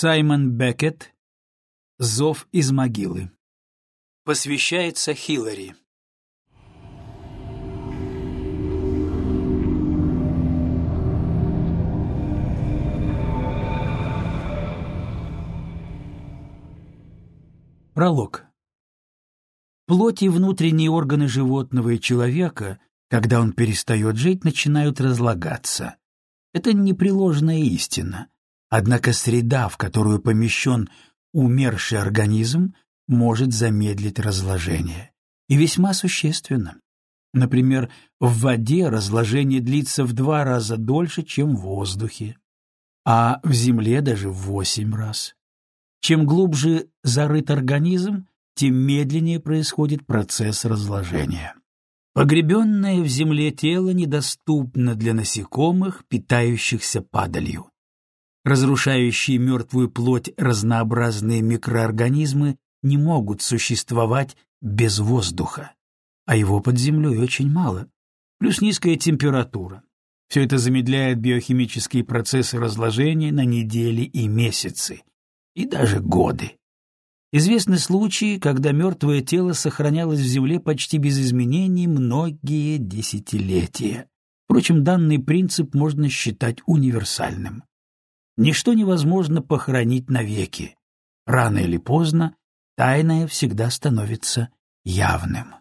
Саймон Беккет «Зов из могилы». Посвящается Хиллари. Пролог. Плоть и внутренние органы животного и человека, когда он перестает жить, начинают разлагаться. Это непреложная истина. Однако среда, в которую помещен умерший организм, может замедлить разложение. И весьма существенно. Например, в воде разложение длится в два раза дольше, чем в воздухе, а в земле даже в восемь раз. Чем глубже зарыт организм, тем медленнее происходит процесс разложения. Погребенное в земле тело недоступно для насекомых, питающихся падалью. Разрушающие мертвую плоть разнообразные микроорганизмы не могут существовать без воздуха, а его под землей очень мало, плюс низкая температура. Все это замедляет биохимические процессы разложения на недели и месяцы, и даже годы. Известны случаи, когда мертвое тело сохранялось в земле почти без изменений многие десятилетия. Впрочем, данный принцип можно считать универсальным. Ничто невозможно похоронить навеки. Рано или поздно тайное всегда становится явным.